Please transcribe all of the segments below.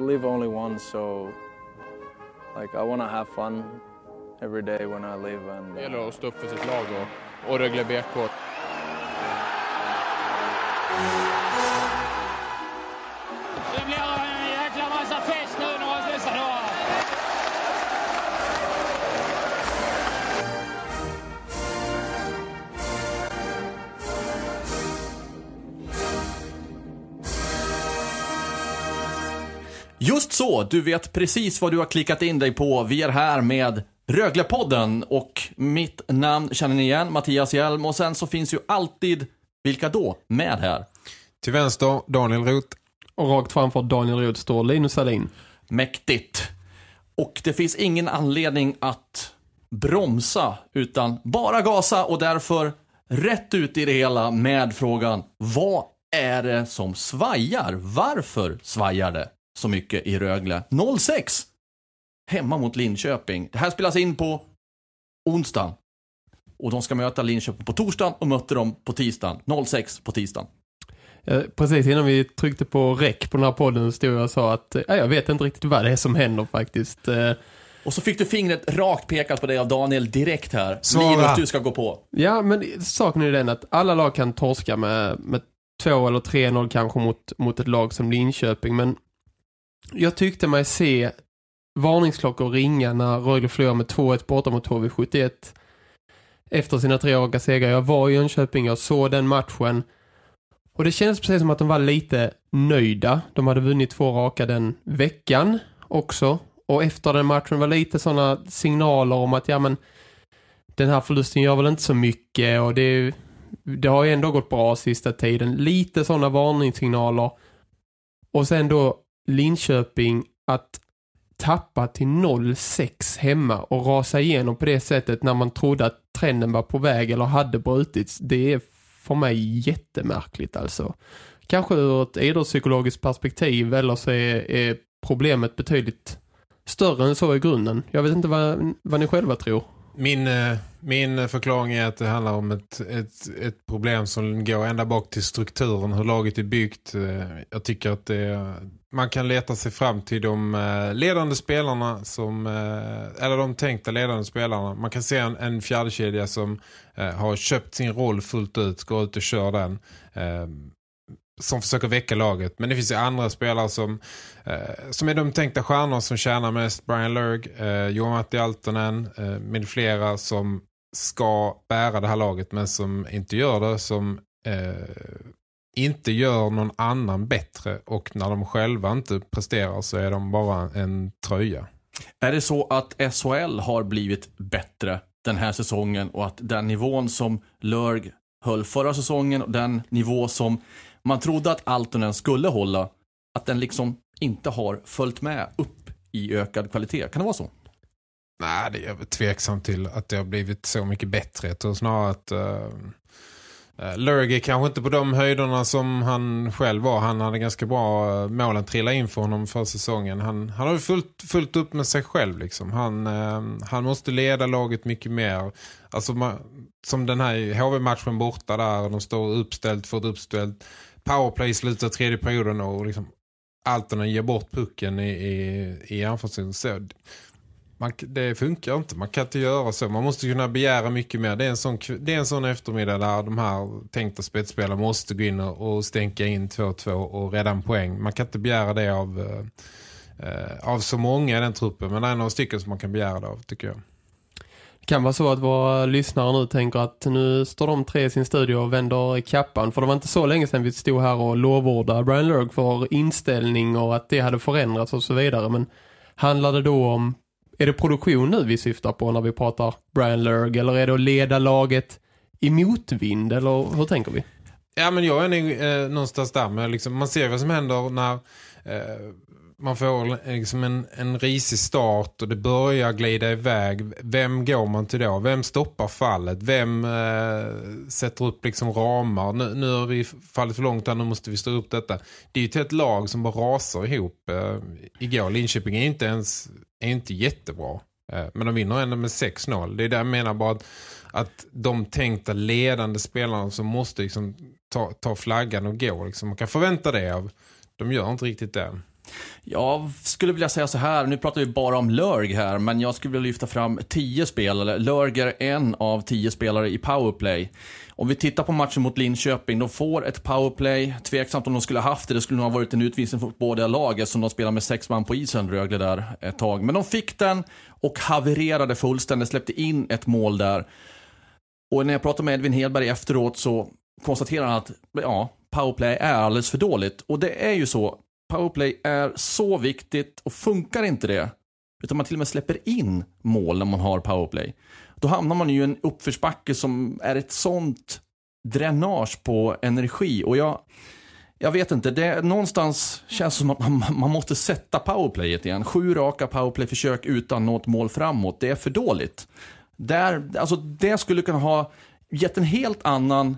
You live only once, so like I want to have fun every day when I live. And Det gäller att stå upp för sitt lag och, och Rögle BK. Just så, du vet precis vad du har klickat in dig på. Vi är här med Röglepodden och mitt namn känner ni igen, Mattias Hjelm. Och sen så finns ju alltid, vilka då, med här? Till vänster, Daniel Roth. Och rakt framför Daniel Roth står Linus Salin. Mäktigt. Och det finns ingen anledning att bromsa, utan bara gasa och därför rätt ut i det hela med frågan, vad är det som svajar? Varför svajar det så mycket i Rögle? 06 hemma mot Linköping. Det här spelas in på onsdagen. Och de ska möta Linköping på torsdagen och mötte dem på tisdagen. 06 på tisdagen. Eh, Precis innan vi tryckte på räck på den här podden stod jag och sa att eh, jag vet inte riktigt vad det är som händer faktiskt. Eh, Och så fick du fingret rakt pekat på dig av Daniel direkt här. Svara. Linus, du ska gå på. Ja, men saken är den att alla lag kan torska med, med 2 eller 3-0 kanske mot, mot ett lag som Linköping, men jag tyckte mig se varningsklockor ringa när Rögle förlorade med 2-1 borta mot HV71 efter sina tre raka segrar. Jag var i Jönköping, jag såg den matchen och det kändes precis som att de var lite nöjda. De hade vunnit två raka den veckan också och efter den matchen var lite sådana signaler om att ja men den här förlusten gör väl inte så mycket och det, det har ju ändå gått bra sista tiden. Lite sådana varningssignaler. Och sen då Linköping att tappa till 0-6 hemma och rasa igenom på det sättet när man trodde att trenden var på väg eller hade brutits. Det är för mig jättemärkligt alltså. Kanske ur ett idrottspsykologiskt perspektiv eller så är, är problemet betydligt större än så i grunden. Jag vet inte vad, vad ni själva tror. Min, eh, min förklaring är att det handlar om ett, ett, ett problem som går ända bak till strukturen, hur laget är byggt. Eh, jag tycker att det, man kan leta sig fram till de eh, ledande spelarna, som, eh, eller de tänkta ledande spelarna. Man kan se en, en fjärdekedja som eh, har köpt sin roll fullt ut, går ut och kör den. Som försöker väcka laget. Men det finns ju andra spelare som, eh, som är de tänkta stjärnor som tjänar mest. Brian Lurg, eh, Johan Matti Altonen eh, med flera som ska bära det här laget men som inte gör det. Som inte gör någon annan bättre och när de själva inte presterar så är de bara en tröja. Är det så att SHL har blivit bättre den här säsongen och att den nivån som Lörg höll förra säsongen och den nivå som man trodde att Altonen skulle hålla, att den liksom inte har följt med upp i ökad kvalitet. Kan det vara så? Nej, det är jag tveksam till att det har blivit så mycket bättre. Jag tror snarare att uh, Eh, Lurgy är kanske inte på de höjderna som han själv var. Han hade ganska bra eh, målen trilla in för honom för säsongen. Han, han har ju fullt, fullt upp med sig själv liksom. Han, eh, han måste leda laget mycket mer. Alltså man, som den här HV-matchen borta där. De står uppställt för ett uppställt powerplay i slutet av tredje perioden och liksom Altonen ger bort pucken i, i, i anfallszon. Man, det funkar inte. Man kan inte göra så. Man måste kunna begära mycket mer. Det är en sån, det är en sån eftermiddag där de här tänkta spetsspelarna måste gå in och, och stänka in 2-2 och rädda en poäng. Man kan inte begära det av, eh, eh, av så många i den truppen. Men det är några stycken som man kan begära det av, tycker jag. Det kan vara så att våra lyssnare nu tänker att nu står de tre i sin studio och vänder kappan. För det var inte så länge sedan vi stod här och lovordade Brian Lurg för inställning och att det hade förändrats och så vidare. Men handlar det då om, är det produktion nu vi syftar på när vi pratar Brian Lurg? Eller är det att leda laget i motvind? Eller hur tänker vi? Ja, men jag är nog eh, någonstans där. Men liksom, man ser vad som händer när eh, man får liksom en, en risig start och det börjar glida iväg. Vem går man till då? Vem stoppar fallet? Vem eh, sätter upp liksom ramar? Nu, nu har vi fallit för långt här, nu måste vi stå upp detta. Det är ju till ett lag som bara rasar ihop. Eh, igår, Linköping är inte ens är inte jättebra. Eh, men de vinner ändå med 6-0. Det är där jag menar bara att, att de tänkta ledande spelarna som måste liksom ta, ta flaggan och gå. Liksom. Man kan förvänta det av. De gör inte riktigt det. Jag skulle vilja säga så här, nu pratar vi bara om Lörg här, men jag skulle vilja lyfta fram tio spelare. Lörg är en av tio spelare i powerplay. Om vi tittar på matchen mot Linköping, de får ett powerplay. Tveksamt om de skulle haft det, det skulle nog ha varit en utvisning för båda laget som de spelar med sex man på isen, Rögle där ett tag. Men de fick den och havererade fullständigt, släppte in ett mål där. Och när jag pratade med Edvin Hedberg efteråt så konstaterar han att ja, powerplay är alldeles för dåligt. Och det är ju så, powerplay är så viktigt och funkar inte det, utan man till och med släpper in mål när man har powerplay, då hamnar man ju i en uppförsbacke som är ett sånt dränage på energi. Och jag, jag vet inte, det någonstans känns som att man, man måste sätta powerplayet igen. Sju raka powerplayförsök utan något mål framåt, det är för dåligt. Där, alltså det skulle kunna ha gett en helt annan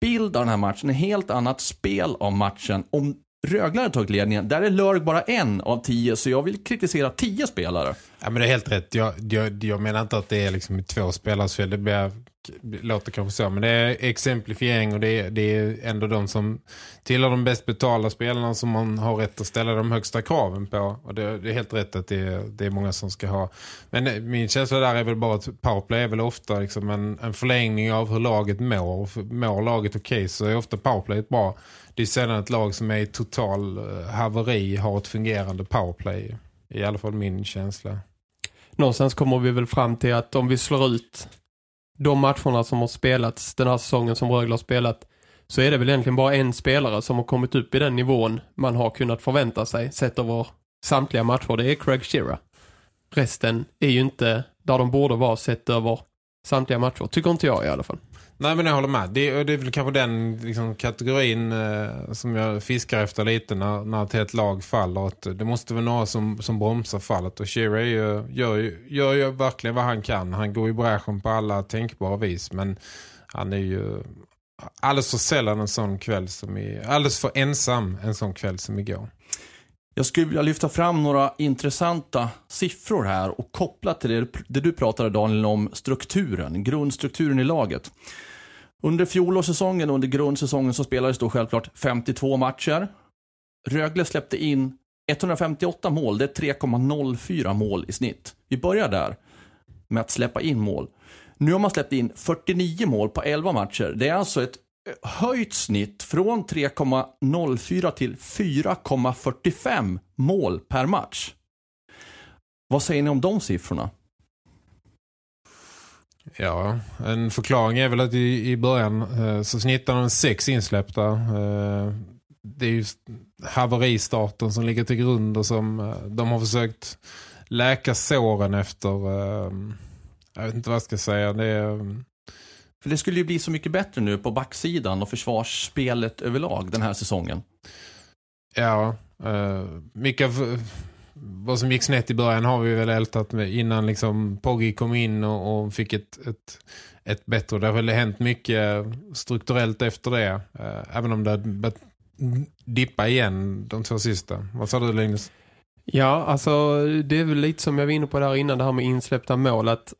bild av den här matchen, en helt annat spel av matchen om Rögle hade tagit ledningen. Där är Lörg bara en av tio, så jag vill kritisera tio spelare. Ja, men det är helt rätt. Jag, jag, jag menar inte att det är liksom två spelare, så Det blir, låter kanske så, men det är exemplifiering och det är, det är ändå de som tillhör de bäst betalda spelarna som man har rätt att ställa de högsta kraven på. Och det, det är helt rätt att det är, det är många som ska ha. Men eh, min känsla där är väl bara att powerplay är väl ofta liksom en, en förlängning av hur laget mår. Mår laget okej okay, så är ofta powerplay bra det är sällan ett lag som är i total eh, haveri har ett fungerande powerplay. I alla fall min känsla. Någonstans kommer vi väl fram till att om vi slår ut de matcherna som har spelats den här säsongen som Rögle har spelat så är det väl egentligen bara en spelare som har kommit upp i den nivån man har kunnat förvänta sig sett över samtliga matcher. Det är Craig Shearer. Resten är ju inte där de borde vara sett över samtliga matcher. Tycker inte jag i alla fall. Nej men jag håller med. Det, det är väl kanske den liksom, kategorin eh, som jag fiskar efter lite när, när ett helt lag faller. Att det måste vara några som, som bromsar fallet. Och Shearer gör, gör, gör ju verkligen vad han kan. Han går i bräschen på alla tänkbara vis. Men han är ju alldeles för sällan en sån kväll som i, alldeles för ensam en sån kväll som igår. Jag skulle vilja lyfta fram några intressanta siffror här och koppla till det, det du pratade Daniel om strukturen, grundstrukturen i laget. Under fjolårssäsongen under grundsäsongen så spelades då självklart 52 matcher. Rögle släppte in 158 mål, det är 3,04 mål i snitt. Vi börjar där med att släppa in mål. Nu har man släppt in 49 mål på 11 matcher. Det är alltså ett höjt snitt från 3,04 till 4,45 mål per match. Vad säger ni om de siffrorna? Ja, en förklaring är väl att i, i början eh, så snittar de sex insläppta. Eh, det är ju haveristarten som ligger till grund och som eh, de har försökt läka såren efter. Eh, jag vet inte vad jag ska säga. Det är, mm, för det skulle ju bli så mycket bättre nu på backsidan och försvarsspelet överlag den här säsongen. Ja, uh, mycket av vad som gick snett i början har vi väl ältat med innan liksom Poggi kom in och, och fick ett, ett, ett bättre. Det har väl hänt mycket strukturellt efter det. Uh, även om det har dippa igen de två sista. Vad sa du Linus? Ja, alltså det är väl lite som jag var inne på där innan det här med insläppta mål att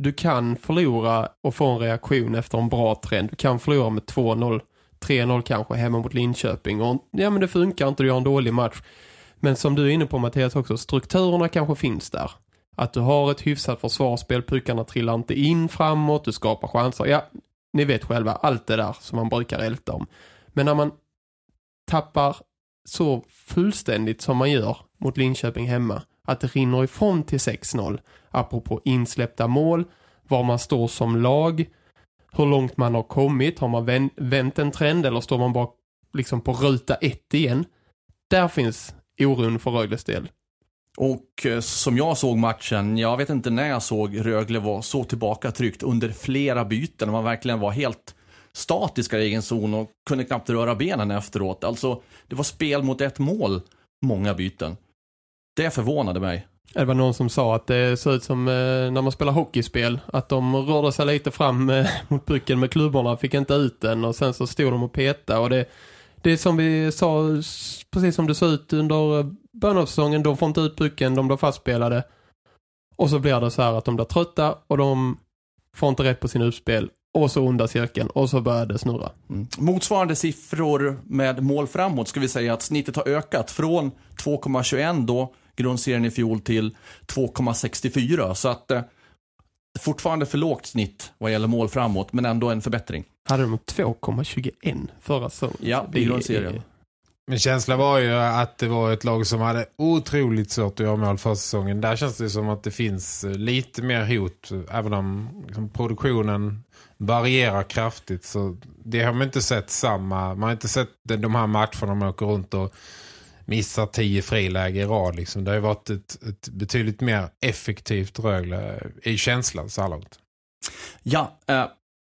du kan förlora och få en reaktion efter en bra trend. Du kan förlora med 2-0, 3-0 kanske hemma mot Linköping. Och, ja men det funkar inte, du gör en dålig match. Men som du är inne på Mattias också, strukturerna kanske finns där. Att du har ett hyfsat försvarsspel, puckarna trillar inte in framåt, du skapar chanser. Ja, ni vet själva, allt det där som man brukar älta om. Men när man tappar så fullständigt som man gör mot Linköping hemma, att det rinner ifrån till 6-0 apropå insläppta mål, var man står som lag, hur långt man har kommit, har man vänt en trend eller står man bara liksom på ruta ett igen? Där finns oron för Rögles del. Och eh, som jag såg matchen, jag vet inte när jag såg Rögle var så tillbaka tryckt under flera byten. Man verkligen var helt statiska i egen zon och kunde knappt röra benen efteråt. Alltså, det var spel mot ett mål, många byten. Det förvånade mig. Det var någon som sa att det ser ut som eh, när man spelar hockeyspel. Att de rörde sig lite fram eh, mot pucken med klubborna, fick inte ut den och sen så stod de och peta. Och det, det är som vi sa, precis som det såg ut under eh, början av säsongen. De får inte ut pucken, de blir fastspelade. Och så blir det så här att de blir trötta och de får inte rätt på sin utspel. Och så onda cirkeln och så börjar det snurra. Mm. Motsvarande siffror med mål framåt ska vi säga att snittet har ökat från 2,21 då grundserien i fjol till 2,64 så att eh, fortfarande för lågt snitt vad gäller mål framåt men ändå en förbättring. Hade de 2,21 förra säsongen. Ja, i grundserien. Men känslan var ju att det var ett lag som hade otroligt svårt att göra mål för säsongen. Där känns det som att det finns eh, lite mer hot, även om liksom, produktionen varierar kraftigt. Så det har man inte sett samma, man har inte sett de- de här matcherna man åker runt och missar tio friläge i rad. Liksom. Det har ju varit ett, ett betydligt mer effektivt Rögle i känslan så här långt. Ja, eh,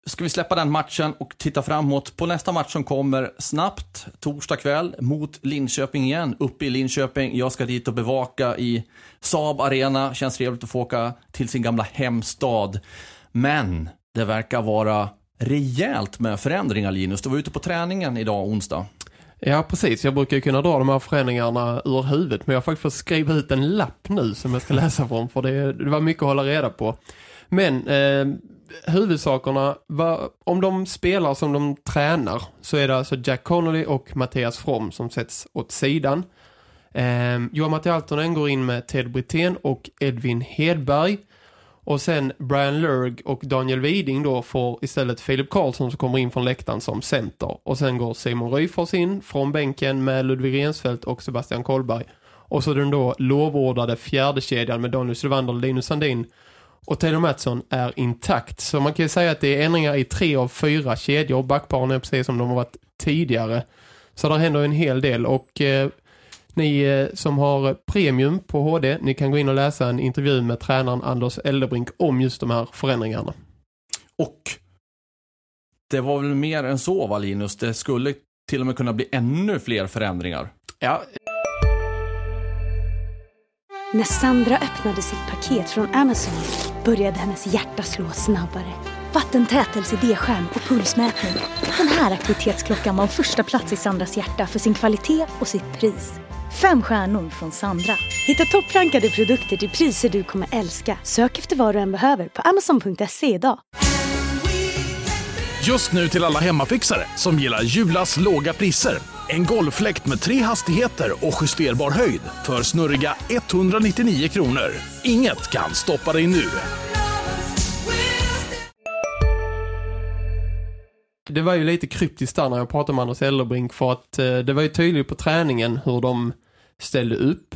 ska vi släppa den matchen och titta framåt på nästa match som kommer snabbt torsdag kväll mot Linköping igen, uppe i Linköping. Jag ska dit och bevaka i Saab Arena. Känns trevligt att få åka till sin gamla hemstad. Men det verkar vara rejält med förändringar Linus. Du var ute på träningen idag onsdag. Ja, precis. Jag brukar ju kunna dra de här förändringarna ur huvudet. Men jag har faktiskt fått skriva ut en lapp nu som jag ska läsa från. För det, det var mycket att hålla reda på. Men eh, huvudsakerna, var, om de spelar som de tränar så är det alltså Jack Connolly och Mattias From som sätts åt sidan. Eh, Johan Matti Altonen går in med Ted Brithén och Edvin Hedberg. Och sen Brian Lurg och Daniel Widing då får istället Filip Karlsson som kommer in från läktaren som center. Och sen går Simon Ryfors in från bänken med Ludvig Rensfeldt och Sebastian Kollberg. Och så den då lovordade fjärde kedjan med Daniel Sylvander, Linus Sandin och Taylor Mattsson är intakt. Så man kan ju säga att det är ändringar i tre av fyra kedjor. Backparen är precis som de har varit tidigare. Så det händer en hel del och eh, ni eh, som har premium på HD, ni kan gå in och läsa en intervju med tränaren Anders Eldebrink om just de här förändringarna. Och det var väl mer än så va Linus? Det skulle till och med kunna bli ännu fler förändringar. Ja, När Sandra öppnade sitt paket från Amazon började hennes hjärta slå snabbare. Vattentät LCD-skärm och pulsmätning. Den här aktivitetsklockan var första plats i Sandras hjärta för sin kvalitet och sitt pris. Fem stjärnor från Sandra. Hitta topprankade produkter till priser du kommer älska. Sök efter vad du än behöver på amazon.se idag. Just nu till alla hemmafixare som gillar Julas låga priser. En golffläkt med tre hastigheter och justerbar höjd för snurriga 199 kronor. Inget kan stoppa dig nu. det var ju lite kryptiskt där när jag pratade med Anders Elderbrink för att eh, det var ju tydligt på träningen hur de ställde upp.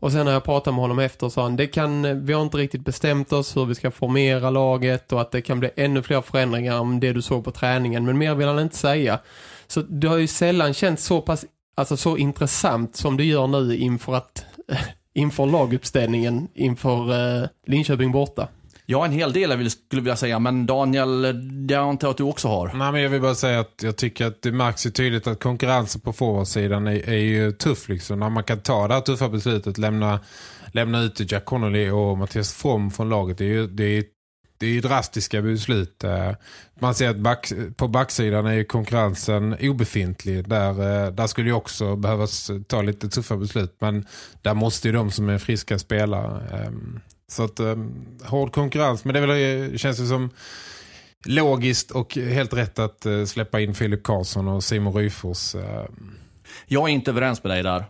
Och sen när jag pratade med honom efter sa han, det kan, vi har inte riktigt bestämt oss hur vi ska formera laget och att det kan bli ännu fler förändringar om det du såg på träningen. Men mer vill han inte säga. Så det har ju sällan känts så pass, alltså så intressant som det gör nu inför att, inför laguppställningen inför eh, Linköping borta. Ja, en hel del jag skulle vilja säga, men Daniel, det antar jag att du också har. Nej, men jag vill bara säga att jag tycker att det märks ju tydligt att konkurrensen på forwardsidan är, är ju tuff liksom. När man kan ta det här tuffa beslutet, lämna, lämna ut Jack Connolly och Mattias From från laget. Det är ju, det är, det är drastiska beslut. Eh. Man ser att back, på backsidan är ju konkurrensen obefintlig. Där, eh, där skulle ju också behövas ta lite tuffa beslut. Men där måste ju de som är friska spela. Ehm. Så att ehm, hård konkurrens. Men det väl, det känns ju som logiskt och helt rätt att eh, släppa in Filip Karlsson och Simon Ryfors. eh. Jag är inte överens med dig där.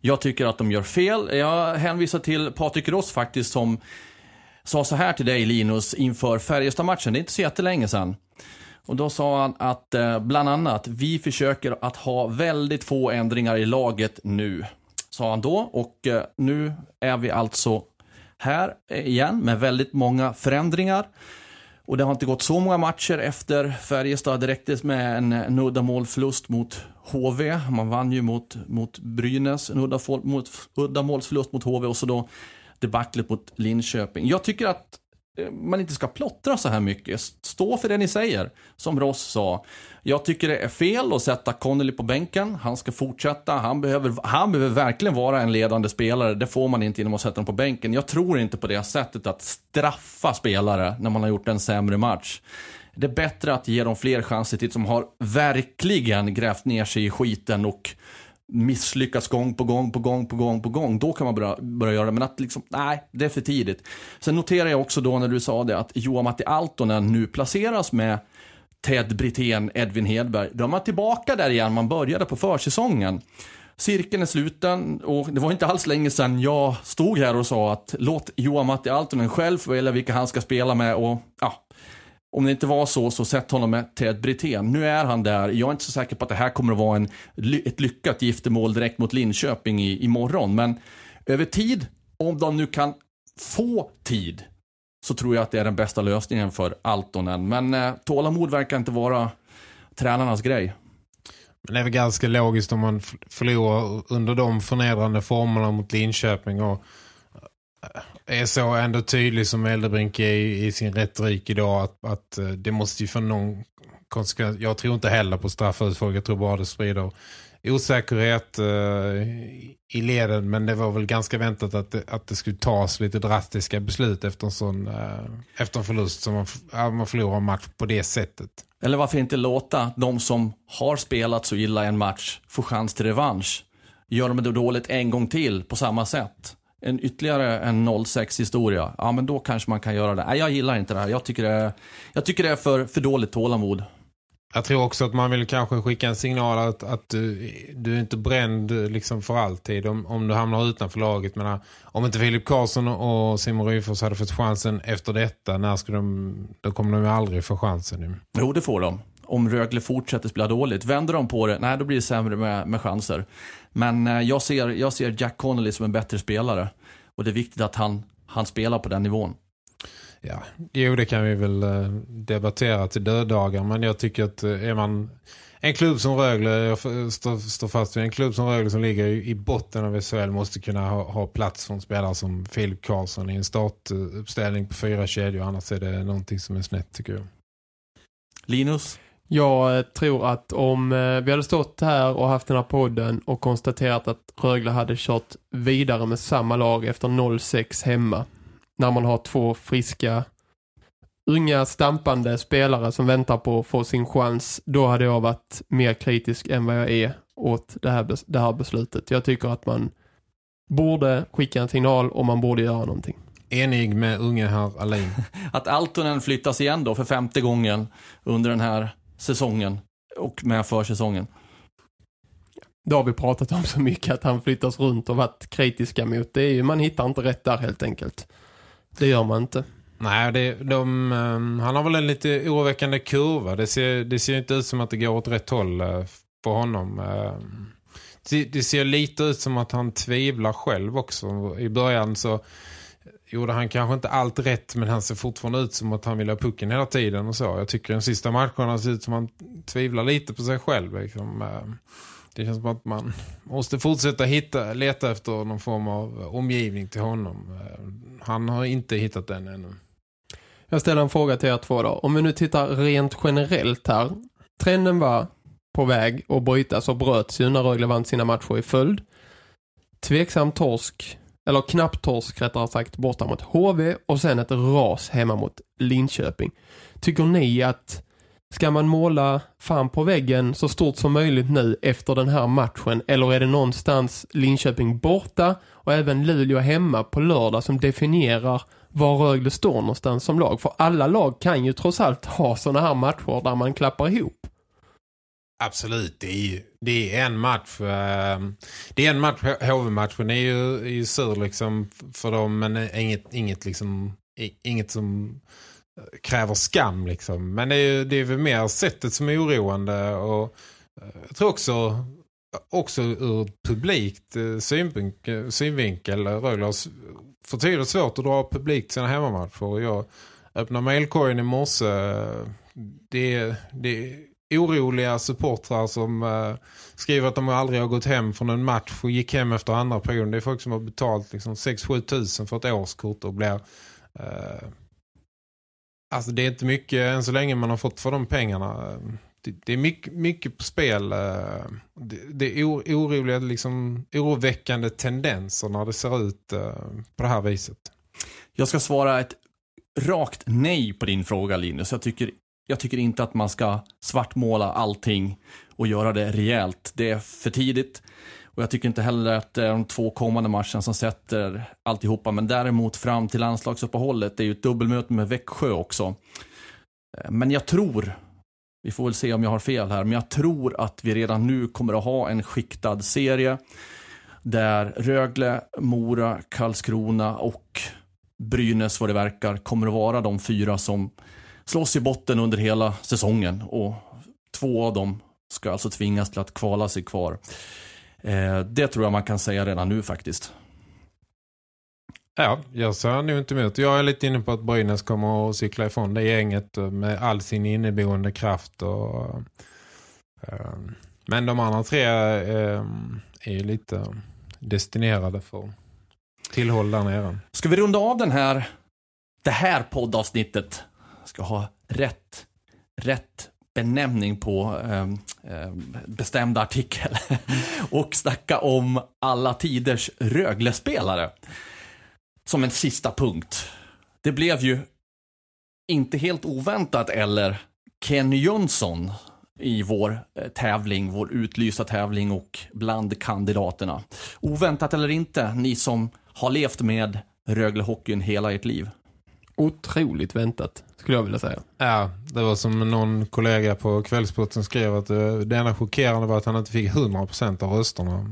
Jag tycker att de gör fel. Jag hänvisar till Patrik Ross faktiskt som sa så här till dig Linus inför Färjestad-matchen. Det är inte så jättelänge sedan. Och då sa han att eh, bland annat vi försöker att ha väldigt få ändringar i laget nu. Sa han då och eh, nu är vi alltså här igen med väldigt många förändringar. Och det har inte gått så många matcher efter Färjestad. Det räcktes med en en mot HV. Man vann ju mot, mot Brynäs, en uddamålsförlust mot HV och så då debaclet mot Linköping. Jag tycker att Eh, man inte ska plottra så här mycket. Stå för det ni säger, som Ross sa. Jag tycker det är fel att sätta Connolly på bänken. Han ska fortsätta. Han behöver, han behöver verkligen vara en ledande spelare. Det får man inte genom att sätta honom på bänken. Jag tror inte på det sättet att straffa spelare när man har gjort en sämre match. Det är bättre att ge dem fler chanser till som har verkligen grävt ner sig i skiten och misslyckas gång på gång på gång på gång på gång. Då kan man börja, börja göra det. Men att liksom, nej, det är för tidigt. Sen noterar jag också då när du sa det att Joa Matti Altonen nu placeras med Ted Brithén, Edvin Hedberg. Då är man tillbaka där igen man började på försäsongen. Cirkeln är sluten och det var inte alls länge sedan jag stod här och sa att låt Johan Matti Altonen själv välja vilka han ska spela med och ja, om det inte var så, så sätt honom med Ted Brithén. Nu är han där. Jag är inte så säker på att det här kommer att vara en, ett lyckat giftermål direkt mot Linköping i, imorgon. Men över tid, om de nu kan få tid, så tror jag att det är den bästa lösningen för Altonen. Men eh, tålamod verkar inte vara tränarnas grej. Men det är väl ganska logiskt om man förlorar under de förnedrande formerna mot Linköping och eh, är så ändå tydlig som Eldebrink är i, i sin retorik idag att, att eh, det måste ju få någon konsekvens. Jag tror inte heller på straffutfolk, jag tror bara det sprider osäkerhet uh, i leden men det var väl ganska väntat att det, att det skulle tas lite drastiska beslut efter en sån uh, efter en förlust som man, man förlorar en match på det sättet. Eller varför inte låta de som har spelat så illa en match få chans till revansch? Gör de det dåligt en gång till på samma sätt? En ytterligare en 0-6 historia. Ja men då kanske man kan göra det. Nej jag gillar inte det här. Jag tycker det är, jag tycker det är för, för dåligt tålamod. Jag tror också att man vill kanske skicka en signal att, att du, du är inte bränd liksom för alltid om, om du hamnar utanför laget. Men om inte Filip Karlsson och Simon Ryfors hade fått chansen efter detta, när skulle de, då kommer de ju aldrig få chansen nu. Jo, det får de. Om Rögle fortsätter spela dåligt. Vänder de på det, nej då blir det sämre med, med chanser. Men eh, jag, ser, jag ser Jack Connolly som en bättre spelare. Och det är viktigt att han, han spelar på den nivån. Ja, jo det kan vi väl eh, debattera till döddagar men jag tycker att eh, är man en klubb som Rögle, jag står, står fast vid en klubb som Rögle som ligger i botten av SHL måste kunna ha, ha plats för en spelare som Filip Karlsson i en startuppställning på fyra kedjor annars är det någonting som är snett tycker jag. Linus? Jag eh, tror att om vi hade stått här och haft den här podden och konstaterat att Rögle hade kört vidare med samma lag efter 0-6 hemma när man har två friska unga stampande spelare som väntar på att få sin chans, då hade jag varit mer kritisk än vad jag är åt det här, det här beslutet. Jag tycker att man borde skicka en signal och man borde göra någonting. Enig med unge herr Alain. att Altonen flyttas igen då för femte gången under den här säsongen och med försäsongen. Det har vi pratat om så mycket att han flyttas runt och varit kritiska mot. Det är ju, man hittar inte rätt där helt enkelt. Det gör man inte. Nej, det, de, um, han har väl en lite oroväckande kurva. Det ser, det ser inte ut som att det går åt rätt håll uh, för honom. Det, det, ser lite ut som att han tvivlar själv också. I början så gjorde han kanske inte allt rätt men han ser fortfarande ut som att han vill ha pucken hela tiden och så. Jag tycker den sista matcherna ser ut som att han tvivlar lite på sig själv. Liksom. Eh, det känns som att man måste fortsätta hitta, leta efter någon form av omgivning till honom. Eh, han har inte hittat den ännu. Jag ställer en fråga till er två då. Om vi nu tittar rent generellt här. Trenden var på väg att brytas och bröts ju när Rögle vann sina matcher i följd. Tveksam torsk, eller knappt torsk rättare sagt, borta mot HV och sen ett ras hemma mot Linköping. Tycker ni att Ska man måla fan på väggen så stort som möjligt nu efter den här matchen? Eller är det någonstans Linköping borta och även Luleå hemma på lördag som definierar var Rögle står någonstans som lag? För alla lag kan ju trots allt ha sådana här matcher där man klappar ihop. Absolut, det är, ju, det är en match. Ehm, det är en match, HV-matchen är ju, är ju sur liksom för dem men inget, inget, liksom, inget som eh, kräver skam liksom. Men det är, det är väl mer sättet som är oroande och eh, jag tror också också ur publikt eh, synvinkel, Rögle har för tydligt svårt att dra publikt sina hemmamatcher. Jag öppnar mailkorgen i morse. Det det är oroliga supportrar som eh, skriver att de aldrig har gått hem från en match och gick hem efter andra perioden. Det är folk som har betalt liksom 6-7 tusen för ett årskort och blir Eh, Alltså det är inte mycket än så länge man har fått för de pengarna. Det, det är mycket, mycket på spel. eh, Det, det är oroliga, liksom, oroväckande tendenser när det ser ut eh, på det här viset. Jag ska svara ett rakt nej på din fråga Linus. Jag tycker, jag tycker inte att man ska svartmåla allting och göra det rejält. Det är för tidigt. Och jag tycker inte heller att det är de två kommande matcherna som sätter alltihopa. Men däremot fram till landslagsuppehållet. Det är ju ett dubbelmöte med Växjö också. Eh, men jag tror, vi får väl se om jag har fel här, men jag tror att vi redan nu kommer att ha en skiktad serie. Där Rögle, Mora, Karlskrona och Brynäs vad det verkar kommer att vara de fyra som slåss i botten under hela säsongen. Och två av dem ska alltså tvingas till att kvala sig kvar. Eh, det tror jag man kan säga redan nu faktiskt. Ja, jag ser nog inte emot. Jag är lite inne på att Brynäs kommer att cykla ifrån det gänget med all sin inneboende kraft. Och, eh, men de andra tre eh, är ju lite destinerade för tillhåll där nere. Ska vi runda av den här, det här poddavsnittet? Ska ha rätt, rätt benämning på eh, bestämd artikel. och snacka om alla tiders Rögle-spelare. Som en sista punkt. Det blev ju inte helt oväntat eller Kenny Jönsson i vår eh, tävling, vår utlysta tävling och bland kandidaterna. Oväntat eller inte, ni som har levt med Rögle-hockeyn hela ert liv. Otroligt väntat, skulle jag vilja säga. Ja, det var som någon kollega på kvällsporten skrev att eh, det enda chockerande var att han inte fick 100% av rösterna.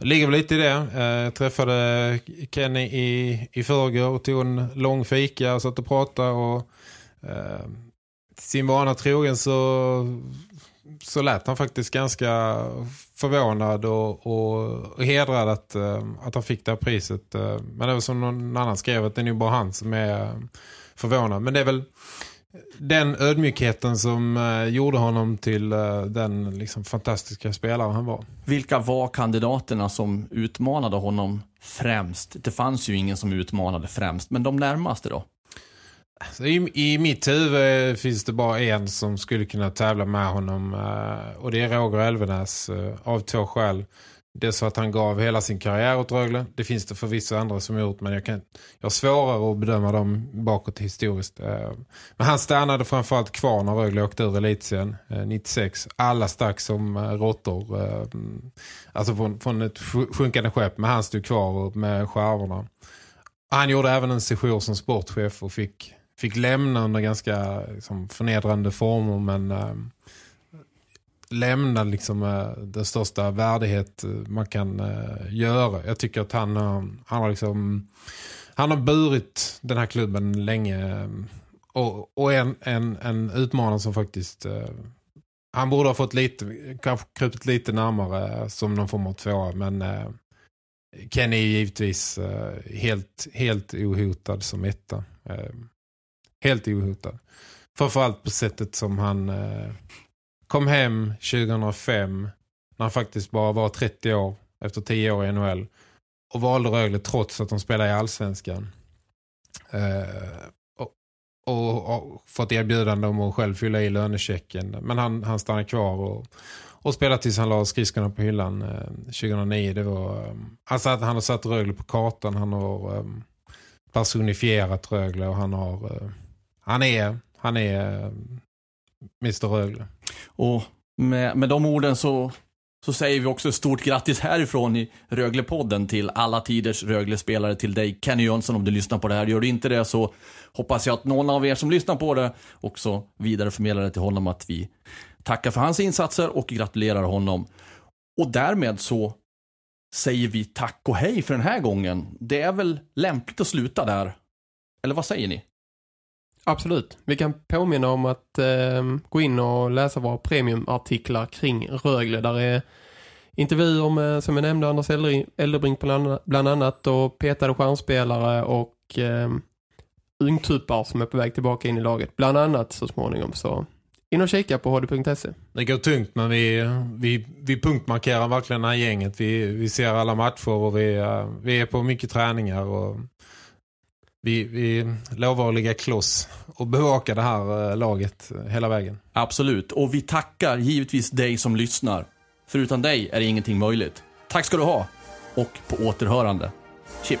Det ligger väl lite i det. Eh, jag träffade Kenny i, i förrgår och tog en lång fika och satt och pratade och eh, sin vana trogen så, så lät han faktiskt ganska förvånad och, och, hedrad att, eh, att han fick det här priset. Eh, men det var som någon annan skrev att det är nog bara han som är eh, förvånad. Men det är väl den ödmjukheten som gjorde honom till den liksom, fantastiska spelare han var. Vilka var kandidaterna som utmanade honom främst? Det fanns ju ingen som utmanade främst, men de närmaste då? I, I mitt huvud finns det bara en som skulle kunna tävla med honom eh, och det är Roger Elvenäs eh, av två skäl. Dels så att han gav hela sin karriär åt Rögle. Det finns det förvisso andra som gjort men jag, kan, jag har svårare att bedöma dem bakåt historiskt. Eh. Men han stannade framförallt kvar när Rögle åkte ur elitserien 96. Alla stack som råttor. Alltså från, från ett sjunkande skepp men han stod kvar med skärvorna. Han gjorde även en sejour som sportchef och fick, fick lämna under ganska liksom, förnedrande former men äh, lämna liksom, äh, den största värdighet eh, man kan äh, göra. Jag tycker att han, han, har liksom, han har burit den här klubben länge och, och en, en, en utmanare som faktiskt han borde ha fått lite, kanske krupit lite närmare som någon form av tvåa men eh, Kenny är givetvis eh, helt, helt ohotad som etta. Helt ohotad. Framförallt på sättet som han eh, kom hem 2005 när han faktiskt bara var 30 år efter 10 år i NHL och valde Rögle trots att de spelade i Allsvenskan. Eh, och, och, och fått erbjudande om att själv fylla i lönechecken. Men han, han stannade kvar och, och spelade tills han la skridskorna på hyllan eh, 2009. Det var, eh, alltså att han har satt Rögle på kartan. Han har eh, personifierat Rögle och han har eh, han är han är eh, Mr. Rögle. Och med, med de orden så, så säger vi också stort grattis härifrån i Röglepodden till alla tiders Rögle-spelare, till dig Kenny Jönsson om du lyssnar på det här. Gör du inte det så hoppas jag att någon av er som lyssnar på det också vidareförmedlar det till honom att vi tackar för hans insatser och gratulerar honom. Och därmed så säger vi tack och hej för den här gången. Det är väl lämpligt att sluta där. Eller vad säger ni? Absolut. Vi kan påminna om att eh, gå in och läsa våra premiumartiklar kring Rögle. Där är intervjuer med, som jag nämnde, Anders Eldebrink bland, annat och petade stjärnspelare och eh, ungtuppar som är på väg tillbaka in i laget. Bland annat så småningom. Så in och kika på hd.se. Det går tungt men vi, vi, vi punktmarkerar verkligen det här gänget. Vi, vi ser alla matcher och vi, eh, vi är på mycket träningar och vi, vi lovar att ligga kloss och bevaka det här eh, laget eh, hela vägen. Absolut, och vi tackar givetvis dig som lyssnar. För utan dig är ingenting möjligt. Tack ska du ha, och på återhörande. Chip.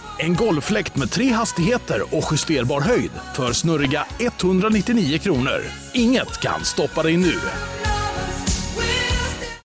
En golffläkt med tre hastigheter och justerbar höjd för snurriga 199 kronor. Inget kan stoppa dig nu.